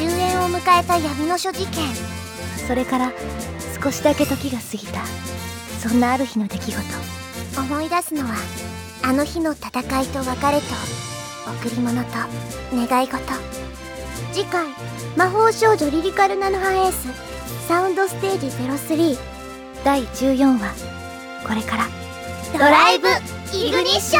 終焉を迎えた闇の書事件。それから少しだけ時が過ぎた。そんなある日の出来事。思い出すのはあの日の戦いと別れと贈り物と願い事。次回魔法少女リリカルナノハエースサウンドステージ03第14話。これから。ドライブイグニッション